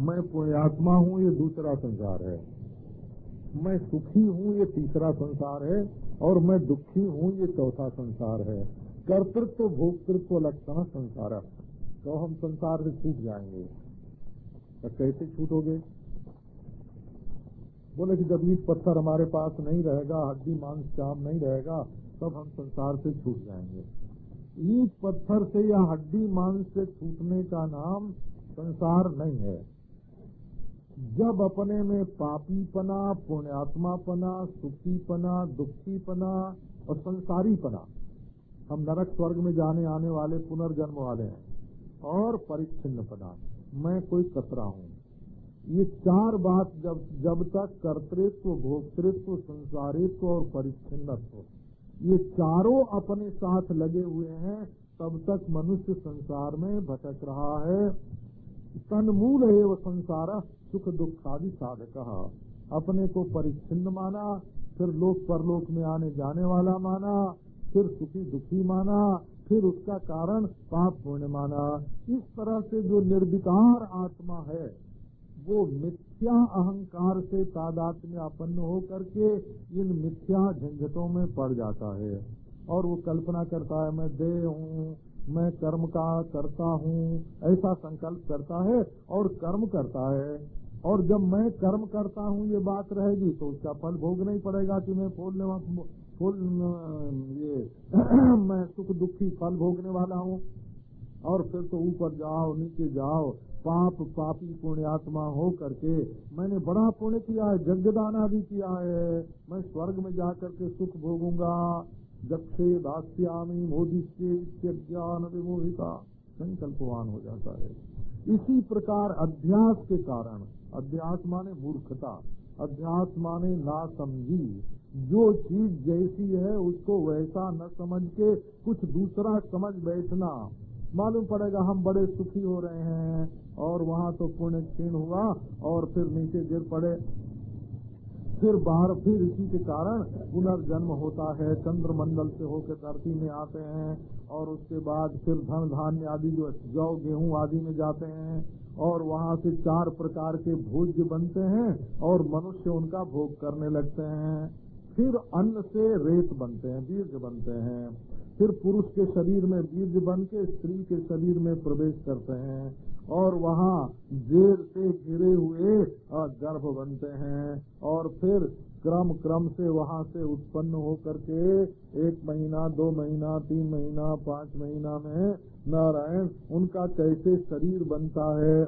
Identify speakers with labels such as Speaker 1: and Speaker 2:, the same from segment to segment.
Speaker 1: मैं पुण्यात्मा हूँ, ये दूसरा संसार है। मैं सुखी हूँ, ये तीसरा संसार है। और मैं दुखी हूँ, ये चौथा संसार है। कर्तृत्व, भोक्तृत्व, लक्षण संसार। तो हम संसार से छूट जाएँगे। तो कैसे छूटोगे? बोले कि जब ईट पत्थर हमारे पास नहीं रहेगा, हड्डी, मांस, चाम नहीं रहेगा, तब हम संसार से छूट जाएँगे। ईट पत्थर से या हड्डी, मांस से छूटने का नाम संसार नहीं है। जब अपने में पापीपना, पुण्यात्मापना सुखीपना दुखीपना और संसारीपना, हम नरक स्वर्ग में जाने, आने वाले, पुनर्जन्म वाले हैं, और परिच्छिन्न पना मैं कोई कतरा हूँ। ये चार बात जब जब तक कर्तृत्व, भोक्तृत्व, संसारित्व और परिच्छिन्नत्व, ये चारों अपने साथ लगे हुए हैं, तब तक मनुष्य संसार में भटक रहा है। तनमूल है वो संसार। सुख दुख आदि साधक अपने को परिच्छिन्न माना, फिर लोक परलोक में आने जाने वाला माना, फिर सुखी दुखी माना, फिर उसका कारण पाप पुण्य माना। इस तरह से जो निर्विकार आत्मा है, वो मिथ्या अहंकार से तादात में आपन्न हो करके इन मिथ्या झंझटों में पड़ जाता है। और वो कल्पना करता है, मैं दे हूँ, मैं कर्म का करता हूँ। ऐसा संकल्प करता है और कर्म करता है। और जब मैं कर्म करता हूँ, ये बात रहेगी तो उसका फल भोगना ही पड़ेगा कि मैं फूलने फूल, ये, मैं सुख दुखी फल भोगने वाला हूँ। और फिर तो ऊपर जाओ, नीचे जाओ, पाप, पापी पुण्यात्मा हो करके मैंने बड़ा पुण्य किया है, यज्ञदाना भी किया है। मैं स्वर्ग में जा करके सुख भोगूँगा। जक्षे दास्यामी मोदी ज्ञान विमोहिता। संकल्पवान हो जाता है। इसी प्रकार अध्यास के कारण अध्यास माने मूर्खता अध्यास माने ना समझी जो चीज़ जैसी है, उसको वैसा न समझ के कुछ दूसरा समझ बैठना। मालूम पड़ेगा हम बड़े सुखी हो रहे हैं, और वहाँ तो पुण्य क्षीण हुआ, और फिर नीचे गिर पड़े। फिर बाहर, फिर इसी के कारण पुनर्जन्म होता है। चंद्रमंडल से होकर धरती में आते हैं और उसके बाद फिर धन, धान्य आदि जो जौ, गेहूँ आदि में जाते हैं और वहाँ से चार प्रकार के भोज्य बनते हैं और मनुष्य उनका भोग करने लगते हैं। फिर अन्न से रेत बनते हैं, बीज बनते हैं। फिर पुरुष के शरीर में बीज बन के स्त्री के शरीर में प्रवेश करते हैं। और वहाँ जेर से घिरे हुए गर्भ बनते हैं और फिर क्रम क्रम से वहाँ से उत्पन्न होकर के एक महीना, दो महीना, तीन महीना, पाँच महीना में नारायण उनका कैसे शरीर बनता है,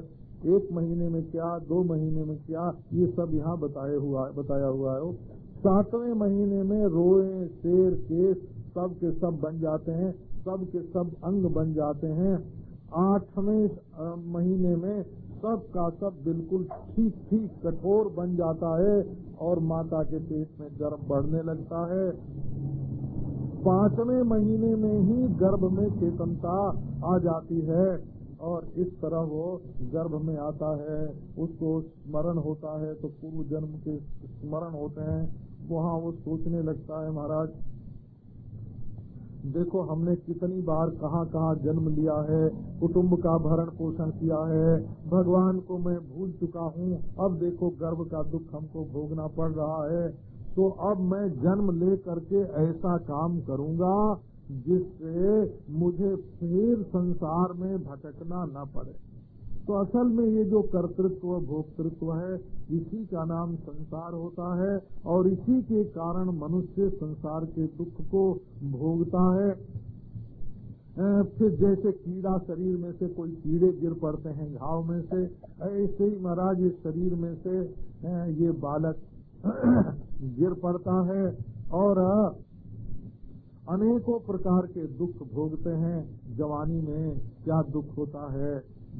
Speaker 1: एक महीने में क्या, दो महीने में क्या, ये सब यहाँ बताया हुआ बताया हुआ है। सातवें महीने में रोए, शेर केस सब के सब बन जाते हैं, सब के सब अंग बन जाते हैं। आठवें महीने में सब का सब बिल्कुल ठीक ठीक, कठोर बन जाता है और माता के पेट में गर्भ बढ़ने लगता है। पाँचवें महीने में ही गर्भ में चेतनता आ जाती है और इस तरह वो गर्भ में आता है। उसको स्मरण होता है तो पूर्व जन्म के स्मरण होते हैं। वहाँ वो सोचने लगता है, महाराज देखो, हमने कितनी बार कहाँ कहाँ जन्म लिया है, कुटुंब का भरण पोषण किया है, भगवान को मैं भूल चुका हूँ। अब देखो गर्भ का दुख हमको भोगना पड़ रहा है। तो अब मैं जन्म ले करके ऐसा काम करूँगा जिससे मुझे फिर संसार में भटकना न पड़े। तो असल में ये जो कर्तृत्व, भोक्तृत्व है, इसी का नाम संसार होता है और इसी के कारण मनुष्य संसार के दुख को भोगता है। फिर जैसे कीड़ा शरीर में से कोई कीड़े गिर पड़ते हैं घाव में से, ऐसे ही महाराज इस शरीर में से ये बालक गिर पड़ता है और अनेकों प्रकार के दुख भोगते हैं। जवानी में क्या दुख होता है?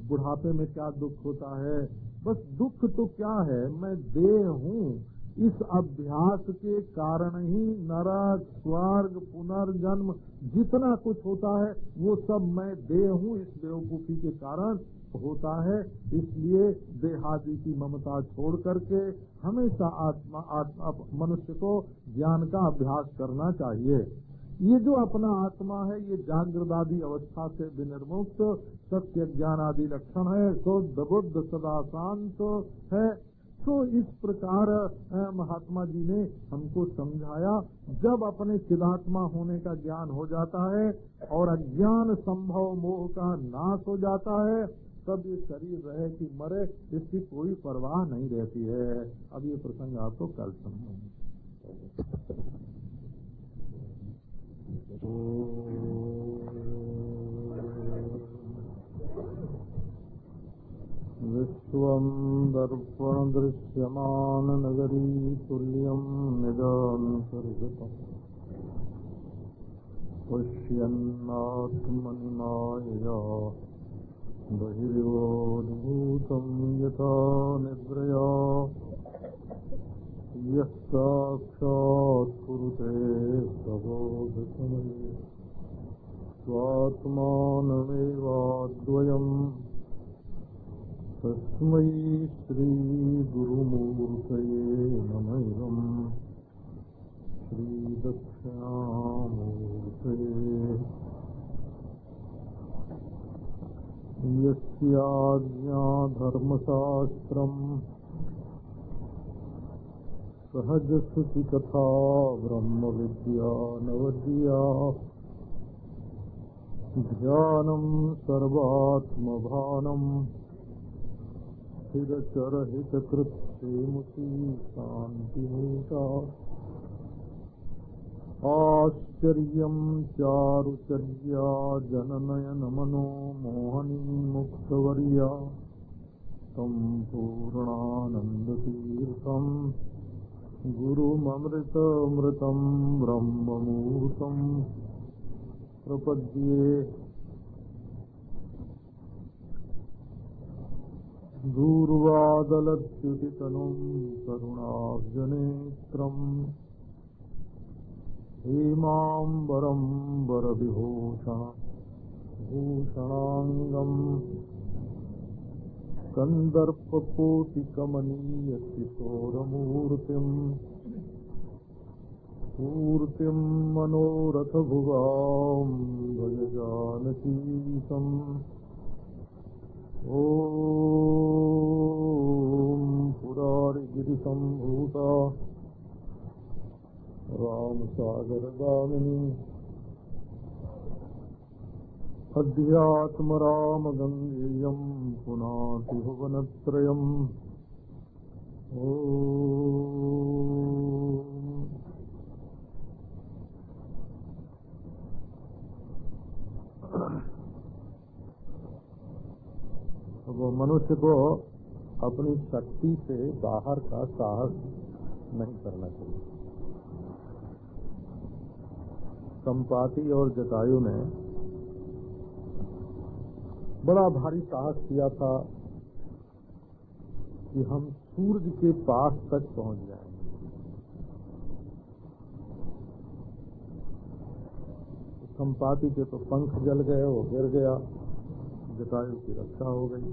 Speaker 1: बुढ़ापे में क्या दुख होता है? बस दुख तो क्या है? मैं देह हूँ। इस अभ्यास के कारण ही नरक स्वर्ग, पुनर्जन्म, जितना कुछ होता है, वो सब मैं देह हूँ। इस बेवकूफ़ी के कारण होता है। इसलिए देहादि की ममता छोड़ करके हमेशा आत्मा आत्मा, मनुष्य को ज्ञान का अभ्यास करना चाहिए। ये जो अपना आत्मा है, ये जागृत आदि अवस्था से विनिर्मुक्त सत्य ज्ञान आदि लक्षण है शुद्ध बुद्ध सदा शांत है। तो इस प्रकार महात्मा जी ने हमको समझाया, जब अपने चिदात्मा होने का ज्ञान हो जाता है और अज्ञान संभव मोह का नाश हो जाता है, तब ये शरीर रहे कि मरे, इसकी कोई परवाह नहीं रहती है। अब ये प्रसंग आपको कल समझेंगे विश्वम् दर्पणदृश्यमाननगरी तुल्यम् निजान्तर्गतम् पश्यन्नात्मनि मायया बहिर्वोद्भूतम् यथा निद्रया। यः साक्षात् कुरुते प्रबोधसमये स्वात्मानमेवाद्वयम्। तस्मै श्रीगुरुमूर्तये नमैवम्। श्रीदक्षिणामूर्तये। यस्याज्ञाधर्मशास्त्रम् सहजश्रुतिकथा ब्रह्मविद्या नवद्या ध्यानम् सर्वात्मभानम् स्थिरचरहितकृत्सेमुखी शान्तिभूता आश्चर्यम् चारुचर्या जननयनमनो मोहनी मुक्तवर्या तम् पूर्णानन्दतीर्थम्। गुरुममृतमृतम् ब्रह्ममुहूर्तम् प्रपद्ये। दूर्वादलत्युतितनुम् करुणाब्जनेत्रम् हेमाम्बरम् वरविभूषण भूषणाङ्गम्। कन्दर्पकोटिकमनीयकिशोरमूर्तिम् मूर्तिम् मनोरथभुवाम् भजजानकीसम् ॐ पुरारिगिरिसम्भूता। रामसागरगामिनी। अध्यात्मरामगङ्गेयम् पुनाति भुवनत्रयम्। ओ वो मनुष्य को अपनी शक्ति से बाहर का साहस नहीं करना चाहिए। संपाति और जटायु ने बड़ा भारी साहस किया था कि हम सूरज के पास तक पहुँच जाएँगे संपाति के तो पंख जल गए, वो गिर गया, जटायु की रक्षा हो गई।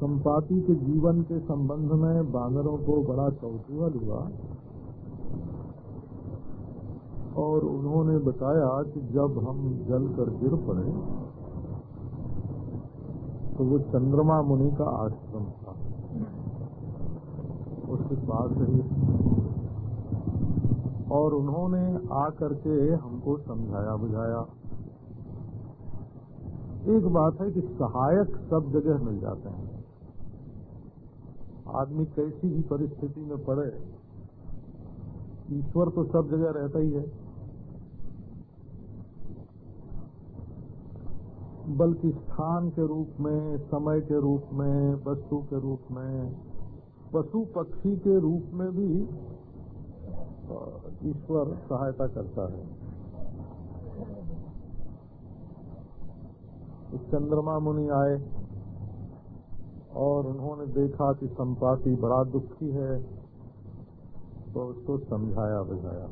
Speaker 1: संपाति के जीवन के संबंध में बानरों को बड़ा कौतूहल हुआ। और उन्होंने बताया कि जब हम जल कर गिर पड़े तो वो चंद्रमा मुनि का आश्रम था। उसके पास ही और उन्होंने आकर के हमको समझाया, बुझाया। एक बात है कि सहायक सब जगह मिल जाते हैं। आदमी कैसी भी परिस्थिति में पड़े, ईश्वर तो सब जगह रहता ही है। बल्कि स्थान के रूप में, समय के रूप में, वस्तु के रूप में, पशु पक्षी के रूप में भी ईश्वर सहायता करता है। चंद्रमा मुनि आए और उन्होंने देखा कि संपाति बड़ा दुखी है तो उसको समझाया बुझाया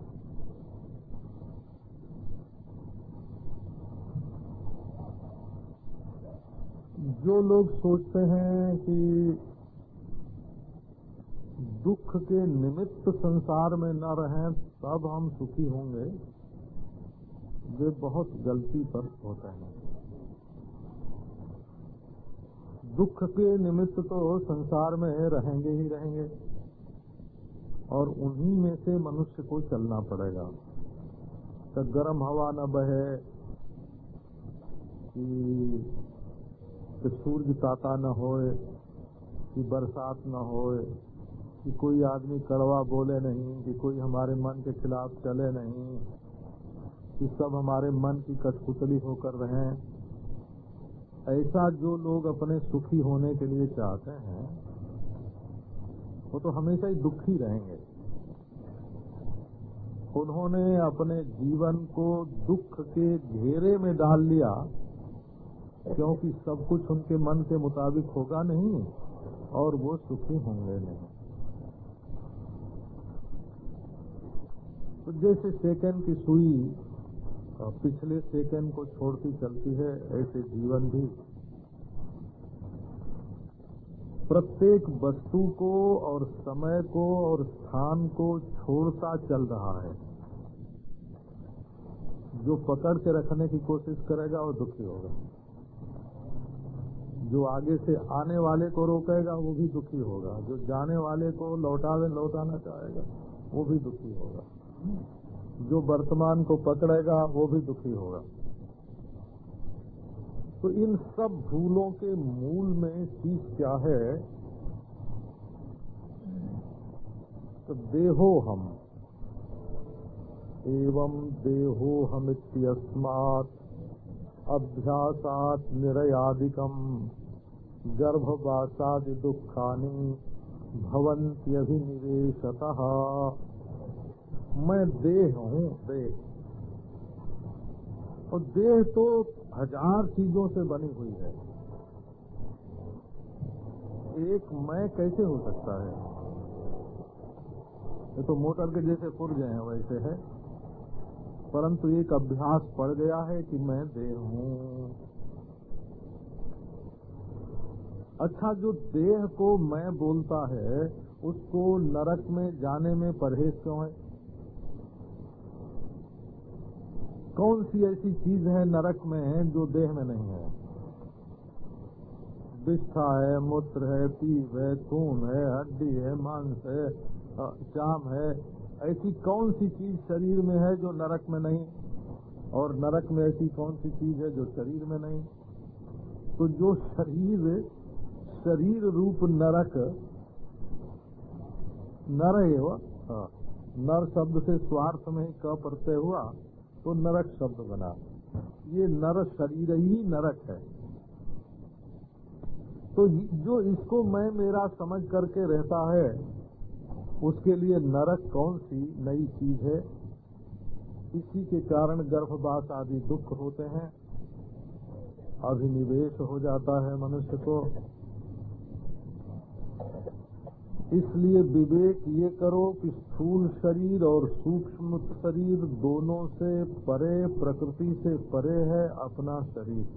Speaker 1: जो लोग सोचते हैं कि दुख के निमित्त संसार में न रहें तब हम सुखी होंगे। वे बहुत गलती पर होते हैं। दुख के निमित्त तो संसार में रहेंगे ही रहेंगे और उन्हीं में से मनुष्य को चलना पड़ेगा। तो गर्म हवा न बहे कि, कि सूर्य ताता न होए, कि बरसात न होए, कि कोई आदमी कड़वा बोले नहीं, कि कोई हमारे मन के खिलाफ चले नहीं, कि सब हमारे मन की कठपुतली होकर रहें। ऐसा जो लोग अपने सुखी होने के लिए चाहते हैं, वो तो हमेशा ही दुखी रहेंगे। उन्होंने अपने जीवन को दुख के घेरे में डाल लिया। क्योंकि सब कुछ उनके मन के मुताबिक होगा नहीं, और वो सुखी होंगे नहीं। तो जैसे सेकंड की सुई पिछले सेकंड को छोड़ती चलती है, ऐसे जीवन भी। प्रत्येक वस्तु को और समय को और स्थान को छोड़ता चल रहा है। जो पकड़ के रखने की कोशिश करेगा, वो दुखी होगा। जो आगे से आने वाले को रोकेगा, वो भी दुखी होगा। जो जाने वाले को लौटावे लौटाना चाहेगा, वो भी दुखी होगा। जो वर्तमान को पकड़ेगा, वो भी दुखी होगा। तो इन सब भूलों के मूल में चीज़ क्या है? तो देहो हम। एवं देहो हम इत्यस्मात् अभ्यासात निरयादिकम गर्भवासादि दुखानी भवंत्यभिनिवेशतः मैं देह हूँ, देह। और देह तो हज़ार चीज़ों से बनी हुई है। एक मैं कैसे हो सकता है? ये तो मोटर के जैसे पुर्जे हैं, वैसे है। परंतु एक अभ्यास पड़ गया है कि मैं देह हूँ। अच्छा जो देह को मैं बोलता है, उसको नरक में जाने में परहेज क्यों है? कौन सी ऐसी चीज़ है नरक में जो देह में नहीं है? विष्ठा है, मूत्र है पीप है, खून है, हड्डी है, मांस है चाम है ऐसी कौन सी चीज़ शरीर में है जो नरक में नहीं? और नरक में ऐसी कौन सी चीज़ है जो शरीर में नहीं? तो जो शरीर शरीर रूप नरक नर है। एवं नर शब्द से स्वार्थ में ही क प्रत्यय हुआ तो नरक शब्द बना। ये नर शरीर ही नरक है। तो जो इसको मैं मेरा समझ करके रहता है उसके लिए नरक कौन सी नई चीज़ है? इसी के कारण गर्भवास आदि दुख होते हैं, अभिनिवेश हो जाता है मनुष्य को। इसलिए विवेक ये करो कि स्थूल शरीर और सूक्ष्म शरीर दोनों से परे, प्रकृति से परे है अपना शरीर।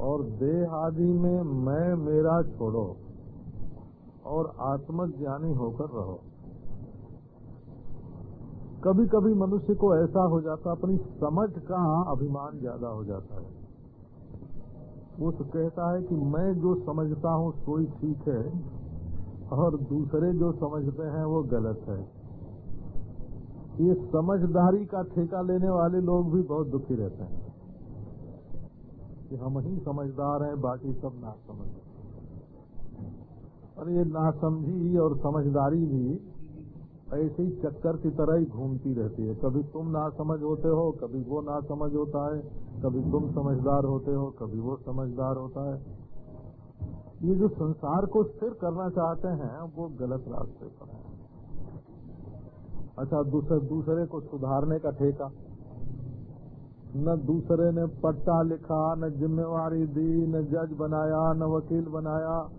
Speaker 1: और देह आदि में मैं, मेरा छोड़ो। और आत्मज्ञानी होकर रहो। कभी कभी मनुष्य को ऐसा हो जाता, अपनी समझ का अभिमान ज़्यादा हो जाता है। वो तो कहता है कि मैं जो समझता हूँ, सोई ठीक है, और दूसरे जो समझते हैं, वो गलत है। ये समझदारी का ठेका लेने वाले लोग भी बहुत दुखी रहते हैं। कि हम ही समझदार हैं, बाकी सब ना समझ और ये नासमझी और समझदारी भी ऐसे ही चक्कर की तरह ही घूमती रहती है। कभी तुम ना समझ होते हो, कभी वो ना समझ होता है, कभी तुम समझदार होते हो, कभी वो समझदार होता है। ये जो संसार को स्थिर करना चाहते हैं, वो गलत रास्ते पर है। अच्छा दूसरे दूसरे को सुधारने का ठेका। न दूसरे ने पट्टा लिखा, न जिम्मेवारी दी, न जज बनाया, न वकील बनाया,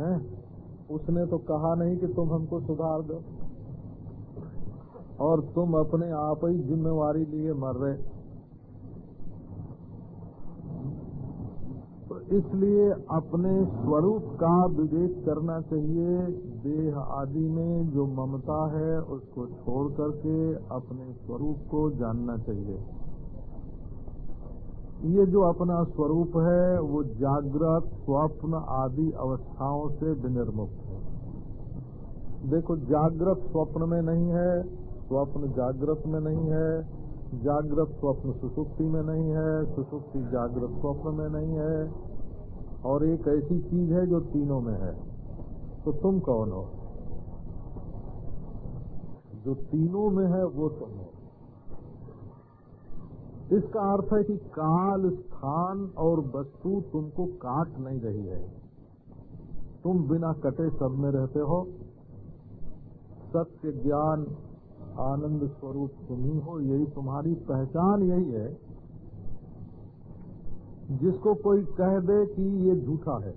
Speaker 1: है? उसने तो कहा नहीं कि तुम हमको सुधार दो। और तुम अपने आप ही जिम्मेवारी लिए मर रहे। तो इसलिए अपने स्वरूप का विवेक करना चाहिए। देह आदि में जो ममता है, उसको छोड़ करके अपने स्वरूप को जानना चाहिए। ये जो अपना स्वरूप है, वो जागृत, स्वप्न आदि अवस्थाओं से विनिर्मुक्त है। देखो, जागृत स्वप्न में नहीं है, स्वप्न जागृत में नहीं है, जागृत स्वप्न सुसुप्ति में नहीं है, सुसुप्ति जागृत स्वप्न में नहीं है। और एक ऐसी चीज़ है जो तीनों में है। तो तुम कौन हो? जो तीनों में है, वो तुम हो। इसका अर्थ है कि काल, स्थान और वस्तु तुमको काट नहीं रही है। तुम बिना कटे सब में रहते हो। सत्य, ज्ञान, आनंद स्वरूप तुम ही हो। यही तुम्हारी पहचान यही है। जिसको कोई कह दे कि ये झूठा है,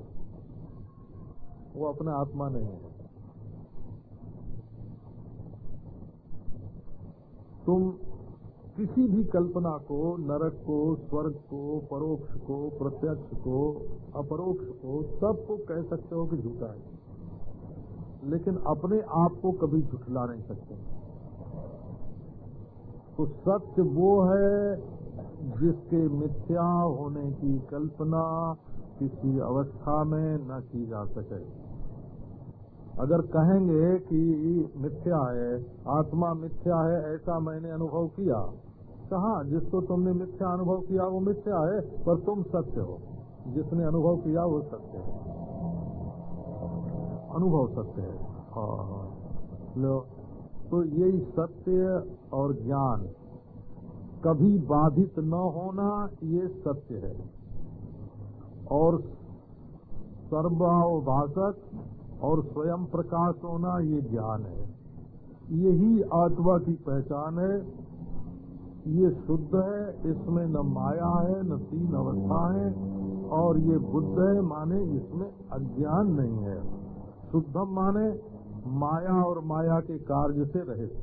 Speaker 1: वो अपना आत्मा नहीं है। तुम किसी भी कल्पना को, नरक को, स्वर्ग को, परोक्ष को, प्रत्यक्ष को, अपरोक्ष को, सबको कह सकते हो कि झूठा है। लेकिन अपने आप को कभी झुठला नहीं सकते। तो सत्य वो है जिसके मिथ्या होने की कल्पना किसी अवस्था में न की जा सके। अगर कहेंगे कि मिथ्या है, आत्मा मिथ्या है, ऐसा मैंने अनुभव किया कहा, जिसको तुमने मिथ्या अनुभव किया वो मिथ्या है, पर तुम सत्य हो। जिसने अनुभव किया वो सत्य है। अनुभव सत्य है। हाँ। लो तो यही सत्य और ज्ञान। कभी बाधित न होना, ये सत्य है। और सर्वाभाषक और स्वयं प्रकाश होना, ये ज्ञान है। यही आत्मा की पहचान है। ये शुद्ध है, इसमें न माया है, न तीन अवस्था है, और ये बुद्ध है, माने इसमें अज्ञान नहीं है। शुद्धम माने माया और माया के कार्य से रहित,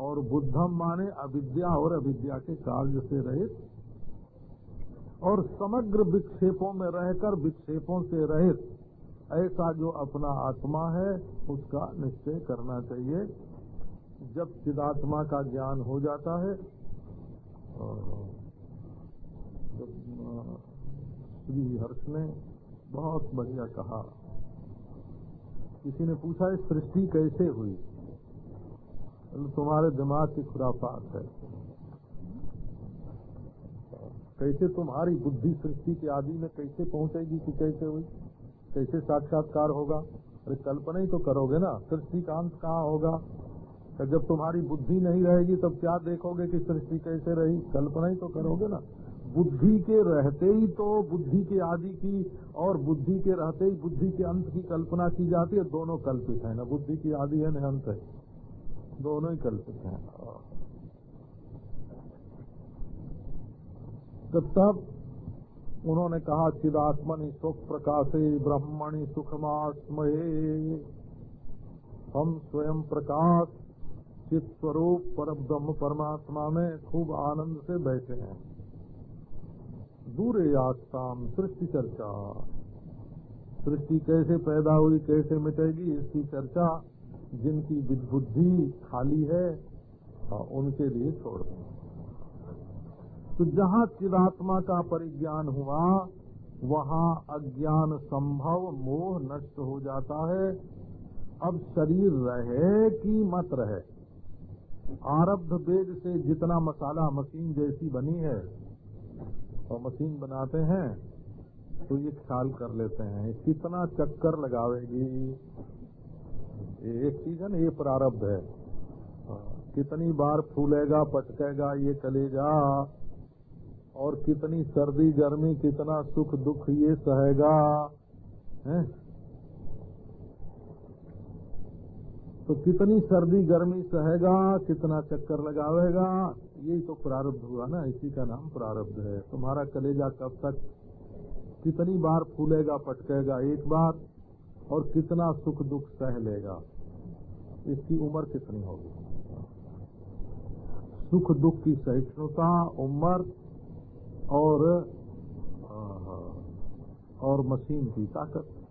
Speaker 1: और बुद्धम माने अविद्या और अविद्या के कार्य से रहित, और समग्र विक्षेपों में रहकर विक्षेपों से रहित, ऐसा जो अपना आत्मा है, उसका निश्चय करना चाहिए। जब चिदात्मा का ज्ञान हो जाता है श्री हर्ष ने बहुत बढ़िया कहा। किसी ने पूछा है सृष्टि कैसे हुई? तुम्हारे दिमाग की खुराफात है। कैसे तुम्हारी बुद्धि सृष्टि के आदि में कैसे पहुंचेगी कि कैसे हुई? कैसे साक्षात्कार होगा? अरे कल्पना ही तो करोगे ना, सृष्टि का अंत कहाँ होगा? जब तुम्हारी बुद्धि नहीं रहेगी, तब क्या देखोगे कि सृष्टि कैसे रही? कल्पना ही तो करोगे ना। बुद्धि के रहते ही तो बुद्धि के आदि की और बुद्धि के रहते ही बुद्धि के अंत की कल्पना की जाती है। दोनों कल्पित है ना। बुद्धि की आदि है न अंत है। दोनों ही कल्पित हैं। तो तब उन्होंने कहा, चिदात्मनि सुख प्रकाशे, ब्रह्मणि सुखमास्मये हम स्वयं प्रकाश चित स्वरूप पर ब्रह्म परमात्मा में खूब आनंद से बैठे हैं। दूरे आस्ताम सृष्टि चर्चा। सृष्टि कैसे पैदा हुई, कैसे मिटेगी, इसकी चर्चा जिनकी बुद्धि खाली है उनके लिए छोड़ तो जहाँ चिदात्मा का परिज्ञान हुआ, वहाँ अज्ञान संभव मोह नष्ट हो जाता है। अब शरीर रहे कि मत रहे? आरब्ध वेग से जितना मसाला मशीन जैसी बनी है, और मशीन बनाते हैं तो ये ख्याल कर लेते हैं कितना चक्कर लगावेगी। एक चीज़ है ना, ये प्रारब्ध है। कितनी बार फूलेगा, पटकेगा, ये कलेजा और कितनी सर्दी गर्मी, कितना सुख दुख ये सहेगा, है? तो कितनी सर्दी, गर्मी सहेगा, कितना चक्कर लगावेगा, यही तो प्रारब्ध हुआ ना, इसी का नाम प्रारब्ध है। तुम्हारा कलेजा कब तक कितनी बार फूलेगा, पटकेगा एक बार, और कितना सुख दुख सह लेगा। इसकी उम्र कितनी होगी? सुख दुख की सहिष्णुता, उम्र और और मशीन की ताकत।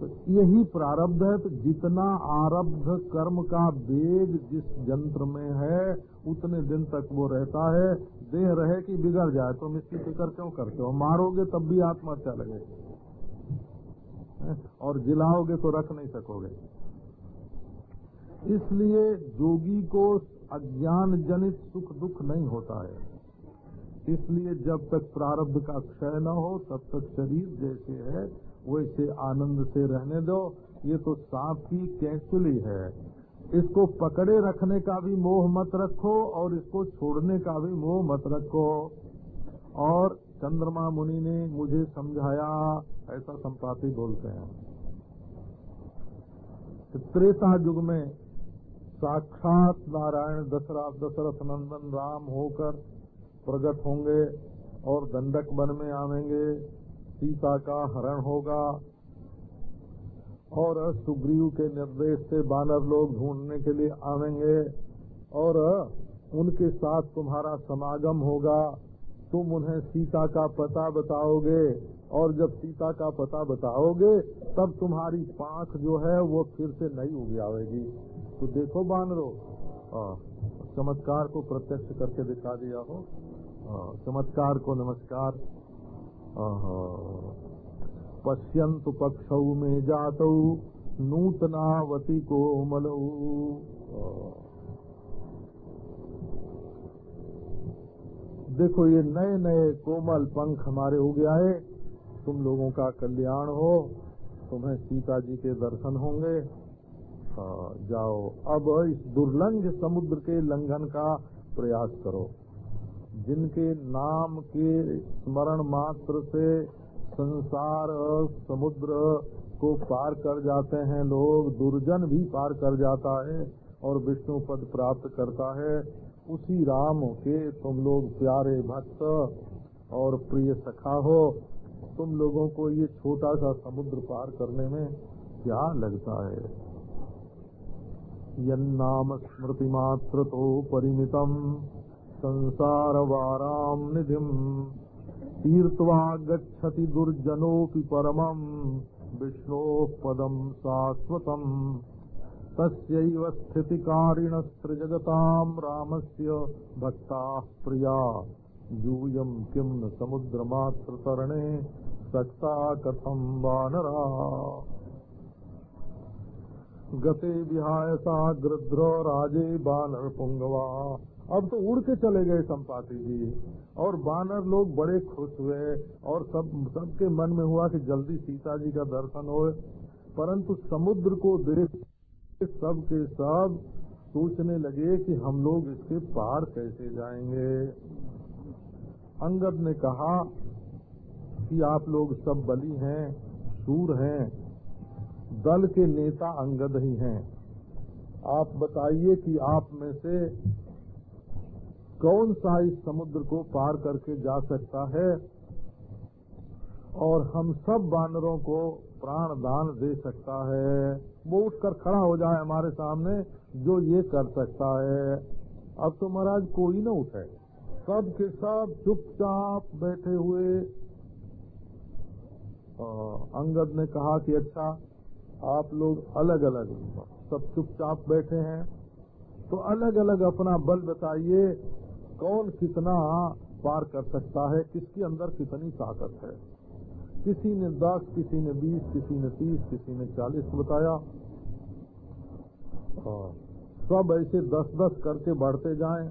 Speaker 1: तो यही प्रारब्ध है तो जितना आरब्ध कर्म का वेग जिस यंत्र में है, उतने दिन तक वो रहता है। देह रहे कि बिगड़ जाए तुम इसकी फ़िक्र क्यों करते हो? मारोगे तब भी आत्महत्या लगेगी। और जिलाओगे तो रख नहीं सकोगे। इसलिए जोगी को अज्ञान जनित सुख दुख नहीं होता है। इसलिए जब तक प्रारब्ध का क्षय न हो, तब तक शरीर जैसे है वैसे आनंद से रहने दो। ये तो सांप की कैंसुली है। इसको पकड़े रखने का भी मोह मत रखो और इसको छोड़ने का भी मोह मत रखो। और चंद्रमा मुनि ने मुझे समझाया, ऐसा संपाति बोलते हैं। त्रेता युग में साक्षात नारायण दशरथ दशरथ नंदन राम होकर प्रकट होंगे और दंडक वन में आवेंगे। सीता का हरण होगा। और सुग्रीव के निर्देश से बानर लोग ढूँढने के लिए आवेंगे और उनके साथ तुम्हारा समागम होगा। तुम उन्हें सीता का पता बताओगे और जब सीता का पता बताओगे, तब तुम्हारी पांख जो है वो फिर से नई उग जाएगी। तो देखो बानरो चमत्कार को प्रत्यक्ष करके दिखा दिया हो। चमत्कार को नमस्कार। पश्यन्तु पक्षौ में जातौ नूतनावती कोमलौ। देखो, ये नए नए कोमल पंख हमारे हो गया है। तुम लोगों का कल्याण हो। तुम्हें सीता जी के दर्शन होंगे। जाओ। अब इस दुर्लंघ समुद्र के लंघन का प्रयास करो। जिनके नाम के स्मरण मात्र से संसार समुद्र को पार कर जाते हैं, लोग दुर्जन भी पार कर जाता है और विष्णु पद प्राप्त करता है। उसी राम के तुम लोग प्यारे भक्त और प्रिय सखा हो, तुम लोगों को ये छोटा सा समुद्र पार करने में क्या लगता है? यन्नाम स्मृति मात्र तो परिमितम। संसार वाराम निधिम तीर्थवा गच्छति दुर्जनोऽपि परमम् पदम शाश्वतम् तस्यैव स्थितिकारिणस्त्रिजगताम् रामस्य भक्ताः प्रिया। यूयम् किम् न समुद्रमात्रतरणे सक्ता कथम् वानरा गते विहाय सा गृध्र राजे बानर पुंगवा अब तो उड़ के चले गए संपाति जी। और बानर लोग बड़े खुश हुए और सब, सबके मन में हुआ कि जल्दी सीता जी का दर्शन हो। परंतु समुद्र को देख सब के सब सोचने लगे कि हम लोग इसके पार कैसे जाएँगे। अंगद ने कहा कि आप लोग सब बली हैं सूर हैं, दल के नेता अंगद ही हैं। आप बताइए कि आप में से कौन सा इस समुद्र को पार करके जा सकता है? और हम सब बानरों को प्राण दान दे सकता है। वो उठकर खड़ा हो जाए हमारे सामने, जो ये कर सकता है। अब तो महाराज कोई न उठे। सब के सब चुपचाप बैठे हुए। अंगद ने कहा कि अच्छा आप लोग अलग अलग सब चुपचाप बैठे हैं। तो अलग अलग अपना बल बताइए। कौन कितना पार कर सकता है, किसके अंदर कितनी ताकत है। किसी ने दस, किसी ने बीस, किसी ने तीस, किसी ने चालीस बताया। सब ऐसे दस दस करके बढ़ते जाएँ।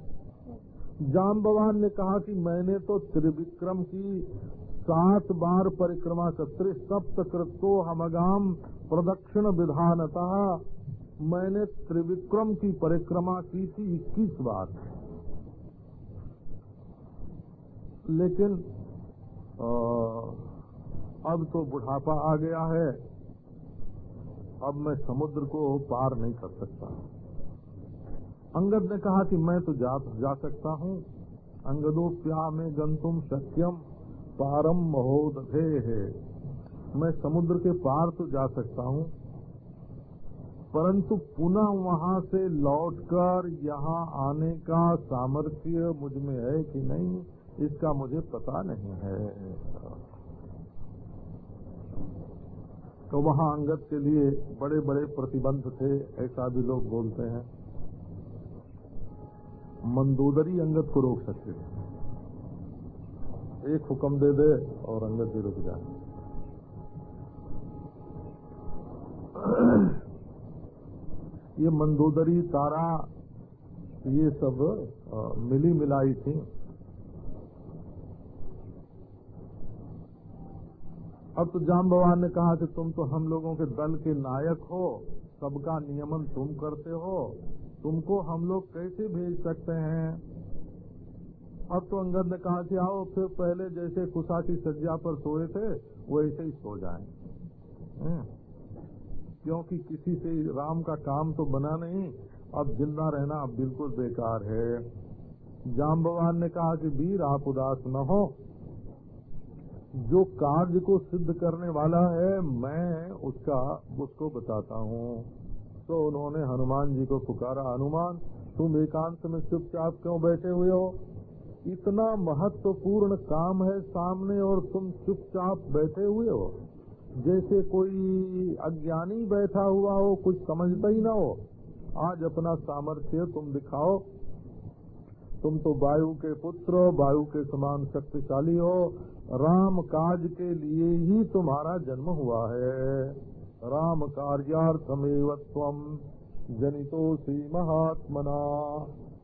Speaker 1: जाम भगवान ने कहा कि मैंने तो त्रिविक्रम की सात बार परिक्रमा कर सप्त कृतो हमगाम प्रदक्षिण विधानता। मैंने त्रिविक्रम की परिक्रमा की थी इक्कीस बार। लेकिन आ, अब तो बुढ़ापा आ गया है। अब मैं समुद्र को पार नहीं कर सकता। अंगद ने कहा कि मैं तो जा, जा सकता हूँ। अंगदो प्या में गंतुम सत्यम पारम महोदधे है। मैं समुद्र के पार तो जा सकता हूँ परंतु पुनः वहाँ से लौटकर यहाँ आने का सामर्थ्य मुझमें है कि नहीं? इसका मुझे पता नहीं है। तो वहाँ अंगत के लिए बड़े बड़े प्रतिबंध थे, ऐसा भी लोग बोलते हैं। मंदोदरी अंगत को रोक सकते थे एक हुक्म दे दे और अंगत भी रुक जाए। ये मंदोदरी, तारा, ये सब मिली मिलाई थी। अब तो जाम भगवान ने कहा कि तुम तो हम लोगों के दल के नायक हो, सबका नियमन तुम करते हो, तुमको हम लोग कैसे भेज सकते हैं? अब तो अंगद ने कहा कि आओ, फिर पहले जैसे कुशा की सज्जा पर सोए थे, वैसे ही सो जाए। क्योंकि किसी से राम का काम तो बना नहीं, अब ज़िंदा रहना अब बिल्कुल बेकार है। जाम भगवान ने कहा कि वीर आप उदास न हो जो कार्य को सिद्ध करने वाला है, मैं उसका, उसको बताता हूँ। तो उन्होंने हनुमान जी को पुकारा, हनुमान, तुम एकांत में चुपचाप क्यों बैठे हुए हो? इतना महत्वपूर्ण काम है सामने और तुम चुपचाप बैठे हुए हो। जैसे कोई अज्ञानी बैठा हुआ हो, कुछ समझता ही ना हो। आज अपना सामर्थ्य तुम दिखाओ। तुम तो वायु के पुत्र हो, वायु के समान शक्तिशाली हो। राम काज के लिए ही तुम्हारा जन्म हुआ है। राम कार्यार्थमेव तम जनितो सी महात्मना।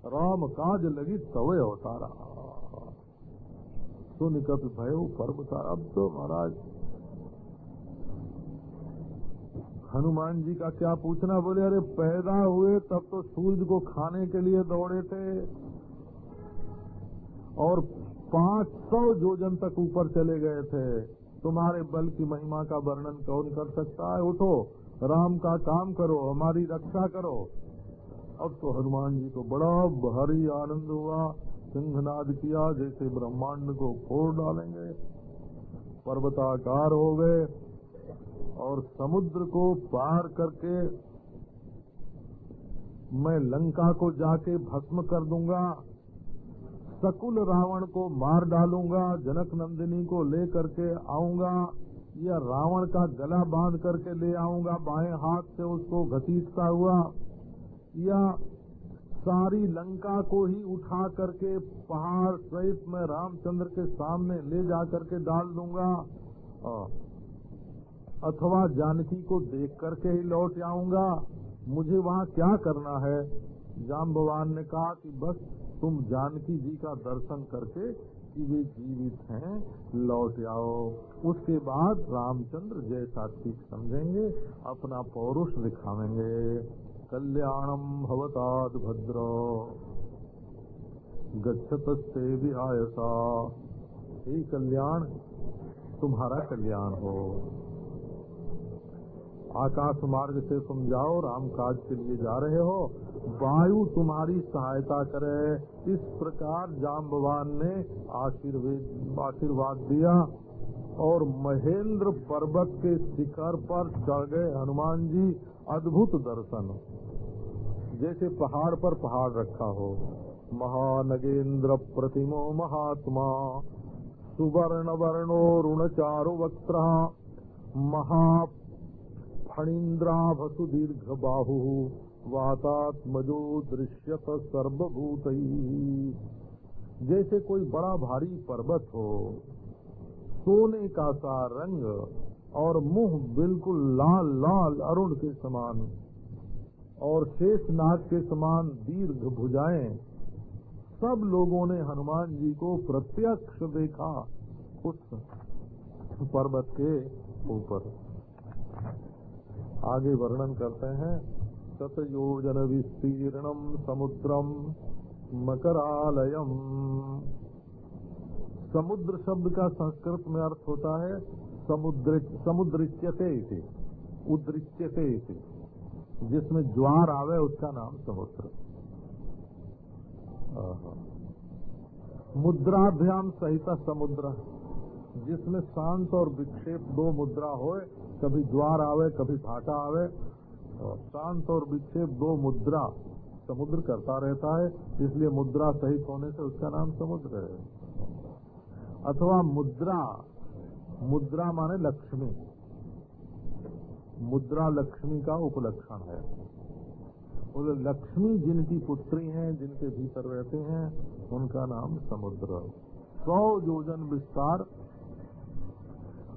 Speaker 1: राम काज लगी तवे अवतारा। सुन कप भयो पर्व अब तो महाराज। हनुमान जी का क्या पूछना? बोले, अरे, पैदा हुए तब तो सूर्य को खाने के लिए दौड़े थे और पाँच सौ जोजन तक ऊपर चले गए थे। तुम्हारे बल की महिमा का वर्णन कौन कर सकता है? उठो, राम का काम करो, हमारी रक्षा करो। अब तो हनुमान जी को बड़ा भारी आनंद हुआ। सिंहनाद किया, जैसे ब्रह्मांड को फोड़ डालेंगे। पर्वताकार हो गए और समुद्र को पार करके मैं लंका को जाके भस्म कर दूँगा। सकुल रावण को मार डालूँगा, जनक नंदिनी को ले करके आऊँगा, या रावण का गला बाँध करके ले आऊँगा, बाएँ हाथ से उसको घसीटता हुआ, या सारी लंका को ही उठा करके पहाड़ सहित मैं रामचंद्र के सामने ले जा करके डाल दूँगा अथवा जानकी को देख करके ही लौट आऊँगा। मुझे वहाँ क्या करना है? जाम भगवान ने कहा कि बस तुम जानकी जी का दर्शन करके कि वे जीवित हैं, लौट आओ। उसके बाद रामचंद्र जैसा ठीक समझेंगे, अपना पौरुष दिखावेंगे कल्याणम भवताद भद्र गच्छतस्ते विहायसा ही कल्याण, तुम्हारा कल्याण हो। आकाश मार्ग से तुम जाओ, राम काज के लिए जा रहे हो। वायु तुम्हारी सहायता करे। इस प्रकार जाम भगवान ने आशीर्वाद आशीर्वाद दिया और महेंद्र पर्वत के शिखर पर चढ़ गए। हनुमान जी, अद्भुत दर्शन। जैसे पहाड़ पर पहाड़ रखा हो। महानगेंद्र प्रतिमो महात्मा। सुवर्ण वर्णो ऋण चारु वक्त महा फणीन्द्राभसु दीर्घ बाहु वातात्मजो दृश्यत सर्वभूत। जैसे कोई बड़ा भारी पर्वत हो, सोने का सा रंग और मुँह बिल्कुल लाल लाल अरुण के समान और शेष नाग के समान दीर्घ भुजाएँ, सब लोगों ने हनुमान जी को प्रत्यक्ष देखा उस पर्वत के ऊपर। आगे वर्णन करते हैं। शतयोजन विस्तीर्णम समुद्रम मकरालयम समुद्र शब्द का संस्कृत में अर्थ होता है समुद्र, समुद्रिच्यते उद्रिच्यते जिसमें ज्वार आवे उसका नाम समुद्र। मुद्राभ्याम सहित समुद्र। जिसमें शांत और विक्षेप दो मुद्रा होए कभी द्वार आवे, कभी भाटा आवे और शांत और विक्षेप दो मुद्रा समुद्र करता रहता है, इसलिए मुद्रा सहित होने से उसका नाम समुद्र है। अथवा मुद्रा मुद्रा माने लक्ष्मी। मुद्रा लक्ष्मी का उपलक्षण है। और लक्ष्मी जिनकी पुत्री हैं, जिनके भीतर रहते हैं, उनका नाम समुद्र। सौ योजन विस्तार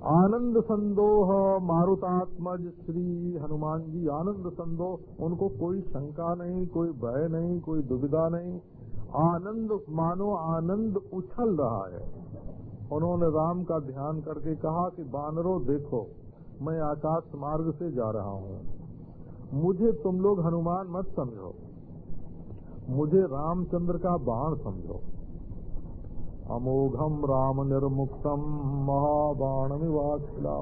Speaker 1: आनंद संदोह मारुतात्मज श्री हनुमान जी, आनंद संदोह, उनको कोई शंका नहीं, कोई भय नहीं, कोई दुविधा नहीं। आनंद, मानो आनंद उछल रहा है। उन्होंने राम का ध्यान करके कहा कि, बानरो, देखो, मैं आकाश मार्ग से जा रहा हूँ। मुझे तुम लोग हनुमान मत समझो। मुझे रामचंद्र का बाण समझो। अमोघम राम निर्मुक्तम महाबाण निवाखिला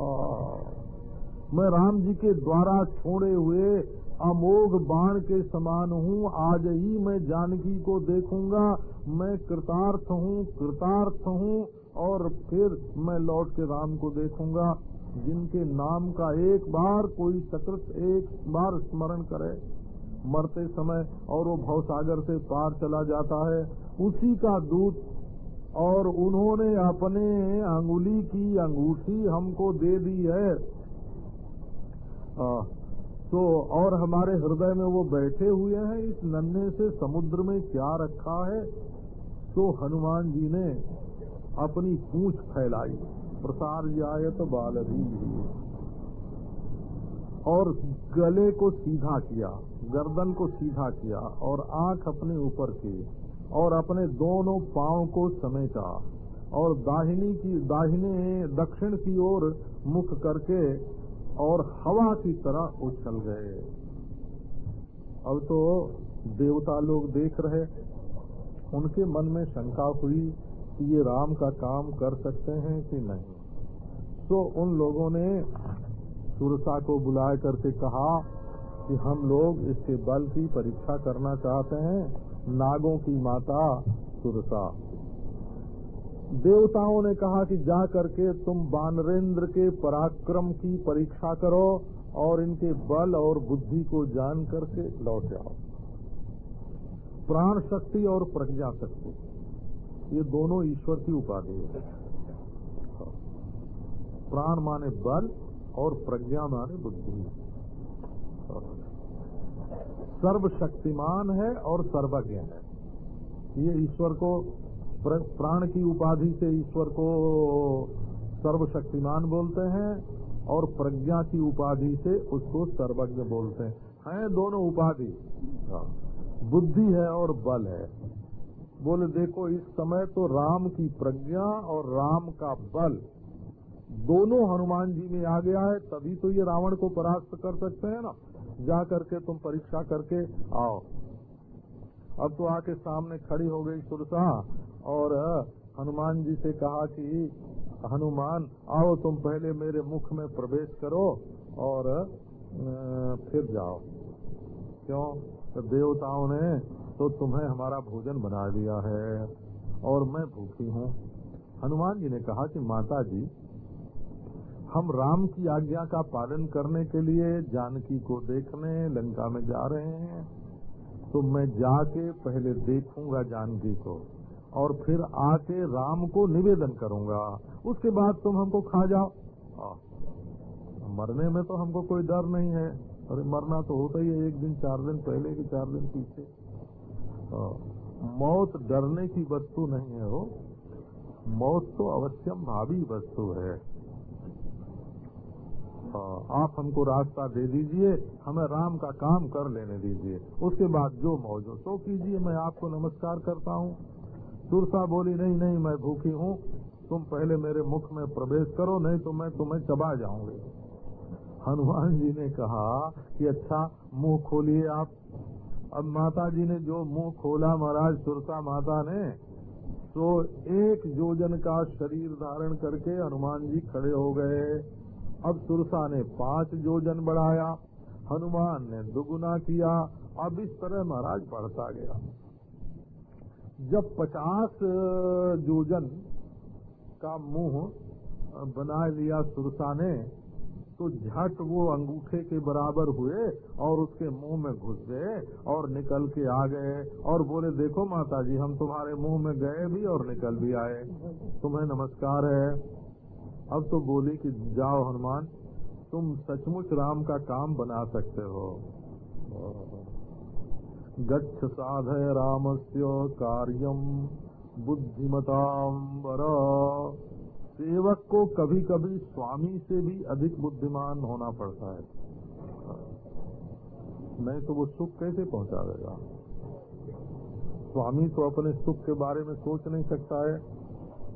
Speaker 1: मैं राम जी के द्वारा छोड़े हुए अमोघ बाण के समान हूँ, आज ही मैं जानकी को देखूँगा। मैं कृतार्थ हूँ कृतार्थ हूँ, और फिर मैं लौट के राम को देखूँगा। जिनके नाम का एक बार कोई सकृत एक बार स्मरण करे, मरते समय और वो भवसागर से पार चला जाता है। उसी का दूत और उन्होंने अपने अंगुली की अंगूठी हमको दे दी है। आ, तो और हमारे हृदय में वो बैठे हुए हैं इस नन्हे से समुद्र में क्या रखा है? तो हनुमान जी ने अपनी पूछ फैलाई। प्रसार जाए तो बाल भी और गले को सीधा किया गर्दन को सीधा किया और आँख अपने ऊपर की। और अपने दोनों पाँव को समेटा और दाहिनी की, दाहिने दक्षिण की ओर मुख करके और हवा की तरह उछल गए। अब तो देवता लोग देख रहे, उनके मन में शंका हुई कि ये राम का काम कर सकते हैं कि नहीं। तो उन लोगों ने सुरसा को बुला करके कहा कि हम लोग इसके बल की परीक्षा करना चाहते हैं। नागों की माता सुरसा। देवताओं ने कहा कि जा करके तुम बानरेंद्र के पराक्रम की परीक्षा करो और इनके बल और बुद्धि को जान करके लौट जाओ प्राण शक्ति और प्रज्ञा शक्ति, ये दोनों ईश्वर की उपाधि है। प्राण माने बल और प्रज्ञा माने बुद्धि। सर्वशक्तिमान है और सर्वज्ञ है। ये ईश्वर को प्राण की उपाधि से ईश्वर को सर्वशक्तिमान बोलते हैं और प्रज्ञा की उपाधि से उसको सर्वज्ञ बोलते हैं। हैं दोनों उपाधि। हाँ। बुद्धि है और बल है। बोले, देखो, इस समय तो राम की प्रज्ञा और राम का बल दोनों हनुमान जी में आ गया है, तभी तो ये रावण को परास्त कर सकते हैं ना। जा करके तुम परीक्षा करके आओ। अब तो आके सामने खड़ी हो गई सुरसा और हनुमान जी से कहा कि, हनुमान, आओ तुम पहले मेरे मुख में प्रवेश करो और फिर जाओ। क्यों? तो देवताओं ने तो तुम्हें हमारा भोजन बना दिया है और मैं भूखी हूँ। हनुमान जी ने कहा कि, माता जी हम राम की आज्ञा का पालन करने के लिए जानकी को देखने लंका में जा रहे हैं तो मैं जाके पहले देखूँगा जानकी को और फिर आके राम को निवेदन करूँगा। उसके बाद तुम हमको खा जाओ। आ, मरने में तो हमको कोई डर नहीं है। अरे मरना तो होता ही है एक दिन चार दिन पहले कि चार दिन पीछे। मौत डरने की वस्तु नहीं है वो। मौत तो अवश्यम भावी वस्तु है। आप हमको रास्ता दे दीजिए, हमें राम का काम कर लेने दीजिए। उसके बाद जो मौजूद तो कीजिए, मैं आपको नमस्कार करता हूँ। सुरसा बोली, नहीं नहीं, मैं भूखी हूँ, तुम पहले मेरे मुख में प्रवेश करो, नहीं तो मैं तुम्हें चबा जाऊँगी। हनुमान जी ने कहा कि अच्छा मुँह खोलिए आप। अब माता जी ने जो मुँह खोला महाराज सुरसा माता ने तो एक योजन का शरीर धारण करके हनुमान जी खड़े हो गए। अब सुरसा ने पाँच योजन बढ़ाया, हनुमान ने दुगुना किया, अब इस तरह महाराज बढ़ता गया। जब पचास योजन का मुँह बना लिया सुरसा ने तो झट वो अंगूठे के बराबर हुए और उसके मुँह में घुस गए और निकल के आ गए और बोले, देखो माता जी हम तुम्हारे मुँह में गए भी और निकल भी आए। तुम्हें नमस्कार है। अब तो बोले कि जाओ हनुमान, तुम सचमुच राम का काम बना सकते हो। गच्छ साधय रामस्य कार्यम बुद्धिमताम सेवक को कभी कभी स्वामी से भी अधिक बुद्धिमान होना पड़ता है। नहीं तो वो सुख कैसे पहुँचा देगा? स्वामी तो अपने सुख के बारे में सोच नहीं सकता है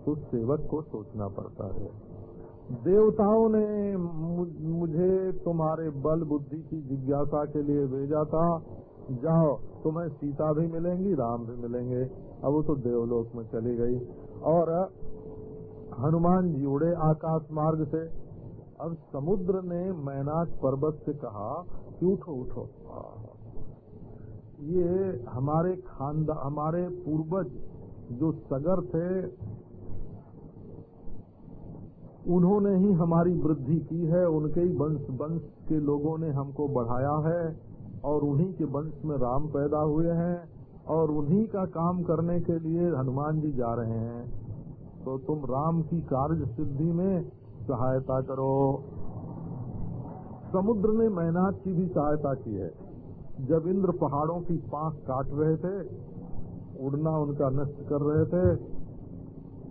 Speaker 1: तो सेवक को सोचना पड़ता है। देवताओं ने मुझे तुम्हारे बल बुद्धि की जिज्ञासा के लिए भेजा था। जाओ, तुम्हें सीता भी मिलेंगी, राम भी मिलेंगे। अब वो तो देवलोक में चली गई। और हनुमान जी उड़े आकाश मार्ग से। अब समुद्र ने मैनाक पर्वत से कहा कि उठो उठो। ये हमारे खानदान हमारे पूर्वज जो सगर थे उन्होंने ही हमारी वृद्धि की है, उनके ही वंश वंश के लोगों ने हमको बढ़ाया है, और उन्हीं के वंश में राम पैदा हुए हैं, और उन्हीं का काम करने के लिए हनुमान जी जा रहे हैं। तो तुम राम की कार्य सिद्धि में सहायता करो। समुद्र ने मैनाक की भी सहायता की है। जब इंद्र पहाड़ों की पांख काट रहे थे, उड़ना उनका नष्ट कर रहे थे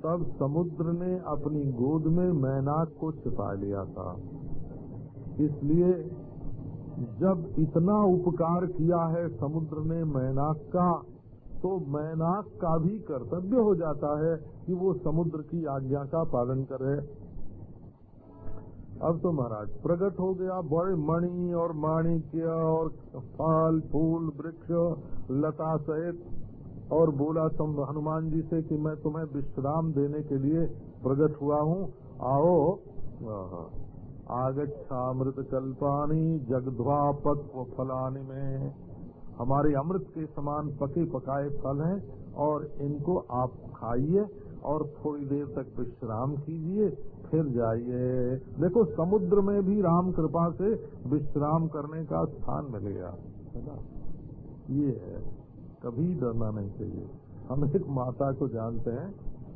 Speaker 1: तब समुद्र ने अपनी गोद में मैनाक को छिपा लिया था। इसलिए जब इतना उपकार किया है समुद्र ने मैनाक का तो मैनाक का भी कर्तव्य हो जाता है कि वो समुद्र की आज्ञा का पालन करे। अब तो महाराज, प्रकट हो गया बड़े मणि और माणिक्य और फल, फूल, वृक्ष, लता सहित और बोला तुम हनुमान जी से कि मैं तुम्हें विश्राम देने के लिए प्रकट हुआ हूँ। आओ। आगच्छामृत कल्पानी जगध्वा पक्व फलानी में। हमारे अमृत के समान पके पकाए फल हैं और इनको आप खाइए और थोड़ी देर तक विश्राम कीजिए, फिर जाइए। देखो, समुद्र में भी राम कृपा से विश्राम करने का स्थान मिल गया है ना ये है। कभी डरना नहीं चाहिए। हम एक माता को जानते हैं,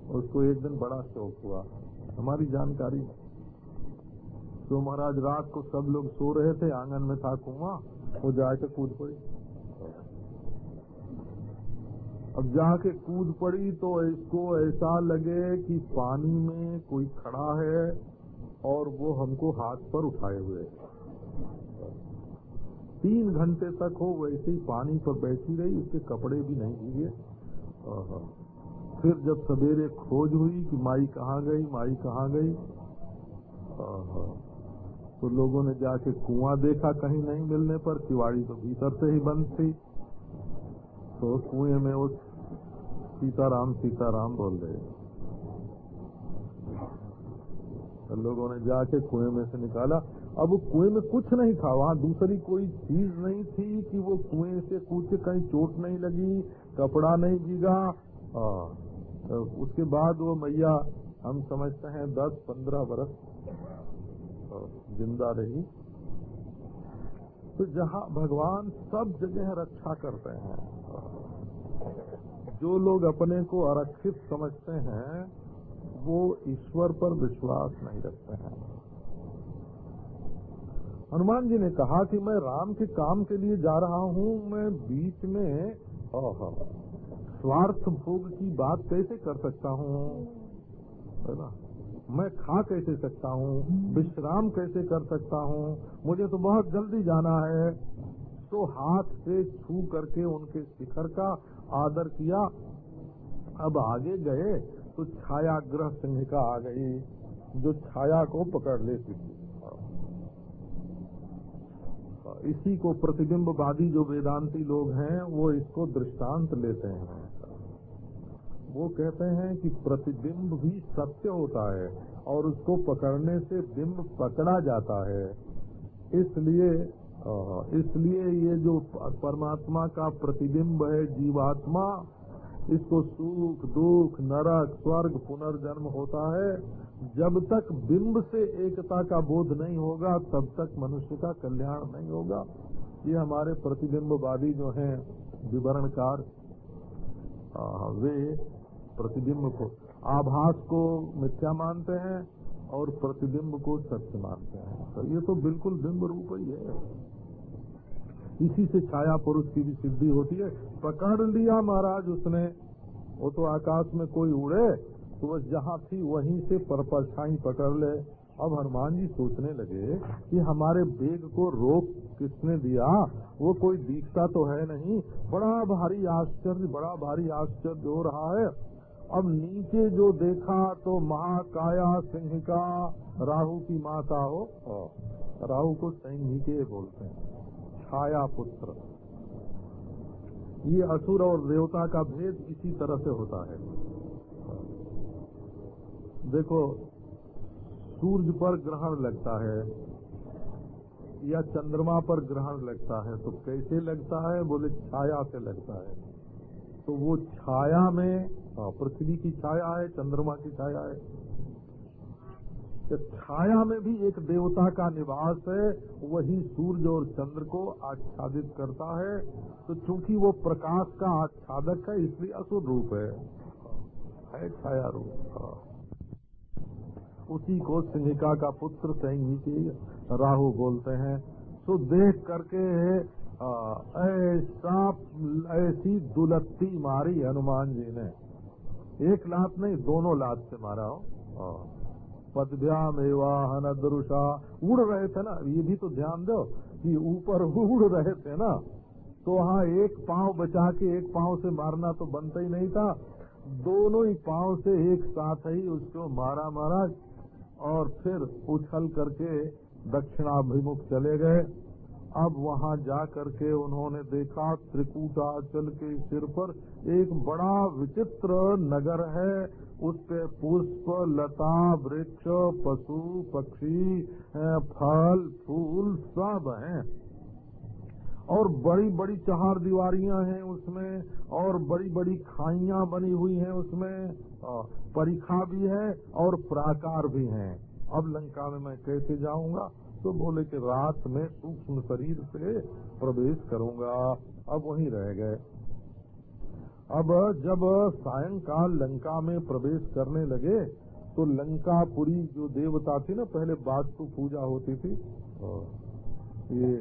Speaker 1: उसको एक दिन बड़ा शौक हुआ। हमारी जानकारी तो महाराज रात को सब लोग सो रहे थे, आँगन में था कुआ, वो जाके कूद पड़ी। अब जाके कूद पड़ी तो इसको ऐसा लगे कि पानी में कोई खड़ा है और वो हमको हाथ पर उठाए हुए तीन घंटे तक हो, वैसे ही पानी पर बैठी रही, उसके कपड़े भी नहीं भीगे फिर जब सवेरे खोज हुई कि माई कहाँ गई, माई कहाँ गई तो लोगों ने जाके कुआँ देखा कहीं नहीं मिलने पर किवाड़ी तो भीतर से ही बंद थी। तो कुएँ में वो सीताराम सीताराम बोल रहे तो लोगों ने जाके कुएँ में से निकाला। अब वो कुएँ में कुछ नहीं था, वहाँ दूसरी कोई चीज़ नहीं थी कि वो कुएँ से कुछ कहीं चोट नहीं लगी, कपड़ा नहीं भीगा। तो उसके बाद वो मैया, हम समझते हैं दस पंद्रह बरस ज़िंदा रही। तो जहाँ भगवान सब जगह रक्षा करते हैं जो लोग अपने को आरक्षित समझते हैं, वो ईश्वर पर विश्वास नहीं रखते हैं। हनुमान जी ने कहा कि मैं राम के काम के लिए जा रहा हूँ, मैं बीच में स्वार्थ भोग की बात कैसे कर सकता हूँ? है ना? मैं खा कैसे सकता हूँ? विश्राम कैसे कर सकता हूँ? मुझे तो बहुत जल्दी जाना है। तो हाथ से छू करके उनके शिखर का आदर किया। अब आगे गए तो छायाग्रह संहिका आ गई, जो छाया को पकड़ लेती थी। इसी को प्रतिबिंबवादी जो वेदांती लोग हैं, वो इसको दृष्टांत लेते हैं। वो कहते हैं कि प्रतिबिंब भी सत्य होता है और उसको पकड़ने से बिंब पकड़ा जाता है। इसलिए इसलिए ये जो परमात्मा का प्रतिबिंब है, जीवात्मा, इसको सुख, दुख, नरक, स्वर्ग, पुनर्जन्म होता है। जब तक बिंब से एकता का बोध नहीं होगा, तब तक मनुष्य का कल्याण नहीं होगा। ये हमारे प्रतिबिंबवादी जो हैं, विवरणकार वे प्रतिबिंब को, आभास को मिथ्या मानते हैं और प्रतिबिंब को सत्य मानते हैं। तो ये तो बिल्कुल बिंब रूप ही है। इसी से छाया पुरुष की भी सिद्धि होती है। पकड़ लिया महाराज उसने, वो तो आकाश में कोई उड़े तो बस जहाँ थी वहीं से परछाई पकड़ ले। अब हनुमान जी सोचने लगे कि हमारे बेग को रोक किसने दिया? वो कोई दिखता तो है नहीं। बड़ा भारी आश्चर्य, बड़ा भारी आश्चर्य हो रहा है। अब नीचे जो देखा तो महाकाया सिंह का राहु की माता हो। राहु को सिंह बोलते हैं, छाया पुत्र। ये असुर और देवता का भेद इसी तरह से होता है। देखो सूर्य पर ग्रहण लगता है या चंद्रमा पर ग्रहण लगता है तो कैसे लगता है? बोले छाया से लगता है। तो वो छाया में हाँ, पृथ्वी की छाया है चंद्रमा की छाया है। तो छाया में भी एक देवता का निवास है वही सूर्य और चंद्र को आच्छादित करता है। तो चूँकि वो प्रकाश का आच्छादक है इसलिए असुर रूप है है छाया रूप हाँ। उसी को सिंहिका का पुत्र सैंगी राहु बोलते हैं। तो देख करके ऐसा, ऐसी दुलत्ती मारी हनुमान जी ने। एक लात नहीं, दोनों लात से मारा, हो। पदभ्याम एवाहन दरुषा उड़ रहे थे ना, ये भी तो ध्यान दो कि ऊपर उड़ रहे थे ना। तो वहाँ एक पाँव बचा के, एक पाँव से मारना तो बनता ही नहीं था। दोनों ही पाँव से एक साथ ही उसको मारा मारा और फिर उछल करके दक्षिणाभिमुख चले गए। अब वहाँ जा करके उन्होंने देखा त्रिकूटाचल के सिर पर एक बड़ा विचित्र नगर है। उस पे पुष्प, लता, वृक्ष, पशु, पक्षी फल, फूल सब हैं। और बड़ी बड़ी चार दीवारियाँ हैं उसमें और बड़ी बड़ी खाइया बनी हुई हैं उसमें। परिखा भी है और प्राकार भी है। अब लंका में मैं कैसे जाऊँगा? तो बोले कि रात में सूक्ष्म शरीर से प्रवेश करूँगा। अब वहीं रह गए। अब जब सायंकाल लंका में प्रवेश करने लगे तो लंकापुरी जो देवता थी ना पहले वास्तु पूजा होती थी ये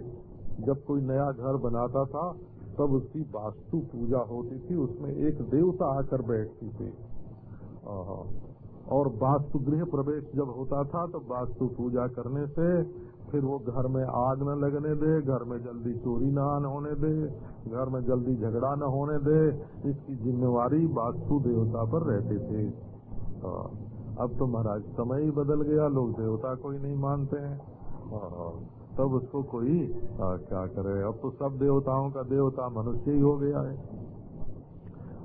Speaker 1: जब कोई नया घर बनाता था तब उसकी वास्तु पूजा होती थी। उसमें एक देवता आकर बैठती थी। और वास्तु गृह प्रवेश जब होता था तो वास्तु पूजा करने से फिर वो घर में आग न लगने दे घर में जल्दी चोरी न होने दे घर में जल्दी झगड़ा न होने दे। इसकी जिम्मेवारी वास्तु देवता पर रहते थे। अब तो महाराज समय ही बदल गया लोग देवता को ही नहीं मानते हैं। तब उसको कोई आ, क्या करे? अब तो सब देवताओं का देवता मनुष्य ही हो गया है।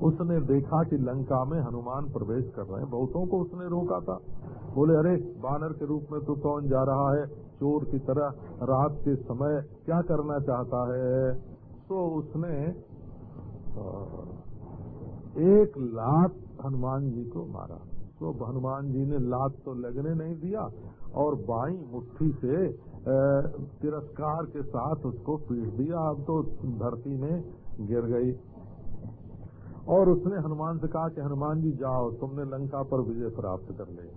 Speaker 1: उसने देखा कि लंका में हनुमान प्रवेश कर रहे हैं। बहुतों को उसने रोका था। बोले, अरे, बानर के रूप में तू कौन जा रहा है? चोर की तरह रात के समय क्या करना चाहता है? तो उसने एक लात हनुमान जी को मारा। तो हनुमान जी ने लात तो लगने नहीं दिया और बाई मुट्ठी से तिरस्कार के साथ उसको पीट दिया। अब तो धरती में गिर गई। और उसने हनुमान से कहा कि, हनुमान जी, जाओ, तुमने लंका पर विजय प्राप्त कर ले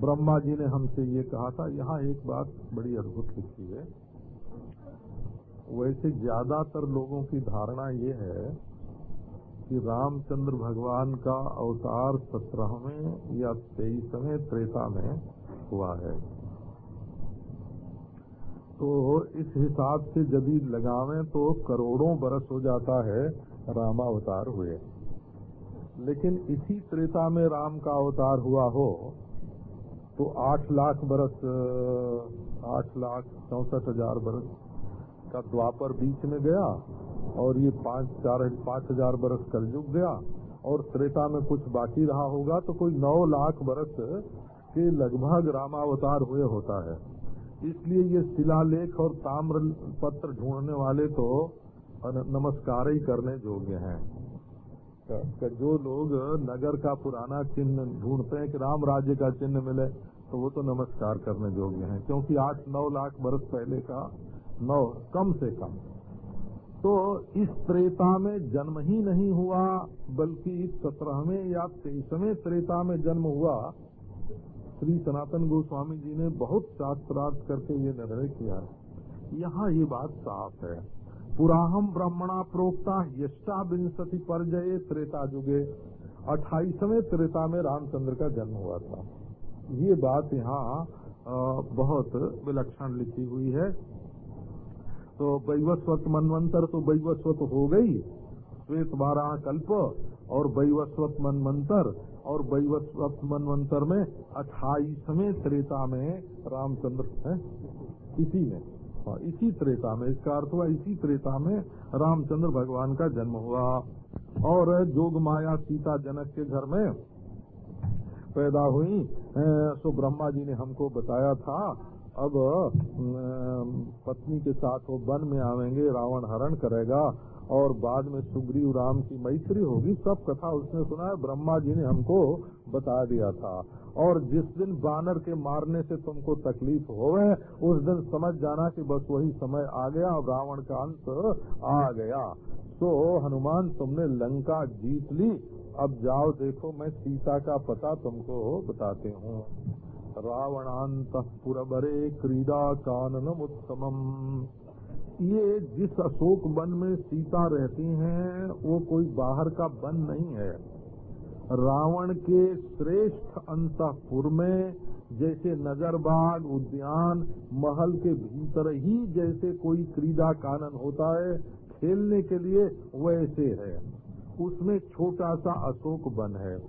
Speaker 1: ब्रह्मा जी ने हमसे ये कहा था, यहाँ एक बात बड़ी अद्भुत लिखी है। वैसे ज़्यादातर लोगों की धारणा ये है कि रामचंद्र भगवान का अवतार सत्रहवें या तेईसवें त्रेता में हुआ है। तो इस हिसाब से यदि लगावे तो करोड़ों बरस हो जाता है रामावतार हुए। लेकिन इसी त्रेता में राम का अवतार हुआ हो तो आठ लाख बरस, आठ लाख चौसठ हज़ार बरस का द्वापर बीच में गया और ये पाँच, चार, पाँच हज़ार बरस कल कलयुग गया और त्रेता में कुछ बाकी रहा होगा तो कोई नौ लाख बरस के लगभग रामावतार हुए होता है। इसलिए ये शिलालेख और ताम्र पत्र ढूँढने वाले तो नमस्कार ही करने योग्य हैं। जो लोग नगर का पुराना चिन्ह ढूंढते हैं कि राम राज्य का चिन्ह मिले तो वो तो नमस्कार करने योग्य हैं, क्योंकि आठ, नौ लाख वर्ष पहले का, नौ, कम से कम। तो इस त्रेता में जन्म ही नहीं हुआ, बल्कि सत्रहवें या तेईसवें त्रेता में जन्म हुआ श्री सनातन गोस्वामी जी ने बहुत शास्त्रार्थ करके ये निर्णय किया है। यहाँ ये बात साफ़ है। पुराहम ब्राह्मणा प्रोक्ता यष्टा विंशति जय त्रेता जुगे। अट्ठाईसवें त्रेता में रामचंद्र का जन्म हुआ था। ये बात यहाँ बहुत विलक्षण लिखी हुई है। तो वैवस्वत मनवंतर तो वैवस्वत हो गई। श्वेत बारह कल्प और वैवस्वत मनवंतर और वैवस्वत मनवंतर में अट्ठाईसवें त्रेता में रामचंद्र है। इसी में। हाँ, इसी त्रेता में। इसका अर्थ हुआ इसी त्रेता में रामचंद्र भगवान का जन्म हुआ। और जोग माया सीता जनक के घर में पैदा हुई। सो ब्रह्मा जी ने हमको बताया था अब पत्नी के साथ वो वन में आवेंगे रावण हरण करेगा। और बाद में सुग्रीव राम की मैत्री होगी, सब कथा उसने सुना है, ब्रह्मा जी ने हमको बता दिया था। और जिस दिन बानर के मारने से तुमको तकलीफ़ होवे, उस दिन समझ जाना कि बस वही समय आ गया और रावण का अंत आ गया। तो हनुमान, तुमने लंका जीत ली। अब जाओ देखो, मैं सीता का पता तुमको बताते हूँ। रावणांत पुरबरे क्रीडा काननम उत्तमम ये जिस अशोक वन में सीता रहती हैं, वो कोई बाहर का वन नहीं है। रावण के श्रेष्ठ अंतपुर में जैसे नगर बाग उद्यान, महल के भीतर ही जैसे कोई क्रीड़ा कानन होता है, खेलने के लिए वैसे है। उसमें छोटा सा अशोक वन है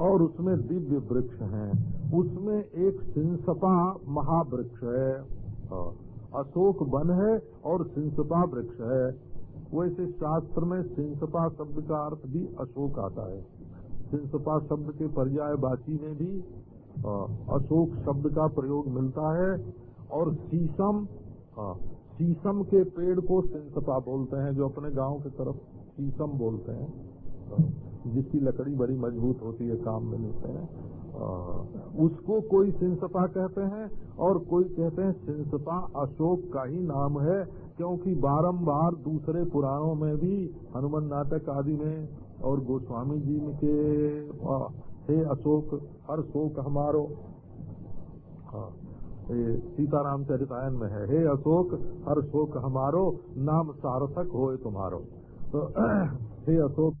Speaker 1: और उसमें दिव्य वृक्ष हैं। उसमें एक सिंसपा महावृक्ष है। अशोक वन है और सिंसपा वृक्ष है। वैसे शास्त्र में सिंसपा शब्द का अर्थ भी अशोक आता है। सिंसपा शब्द के पर्याय बाची में भी अशोक शब्द का प्रयोग मिलता है और शीशम शीशम के पेड़ को सिंसपा बोलते हैं, जो अपने गाँव की तरफ़ शीशम बोलते हैं। जिसकी लकड़ी बड़ी मज़बूत होती है, काम में लेते हैं। उसको कोई सिंसपा कहते हैं और कोई कहते हैं सिंसपा अशोक का ही नाम है क्योंकि बारंबार दूसरे पुराणों में भी हनुमान नाटक आदि में और गोस्वामी जी के हे अशोक हर शोक हमारो। हाँ, सीताराम चरितायन में है हे अशोक हर शोक हमारो नाम सार्थक होए तुम्हारो। तो हे अशोक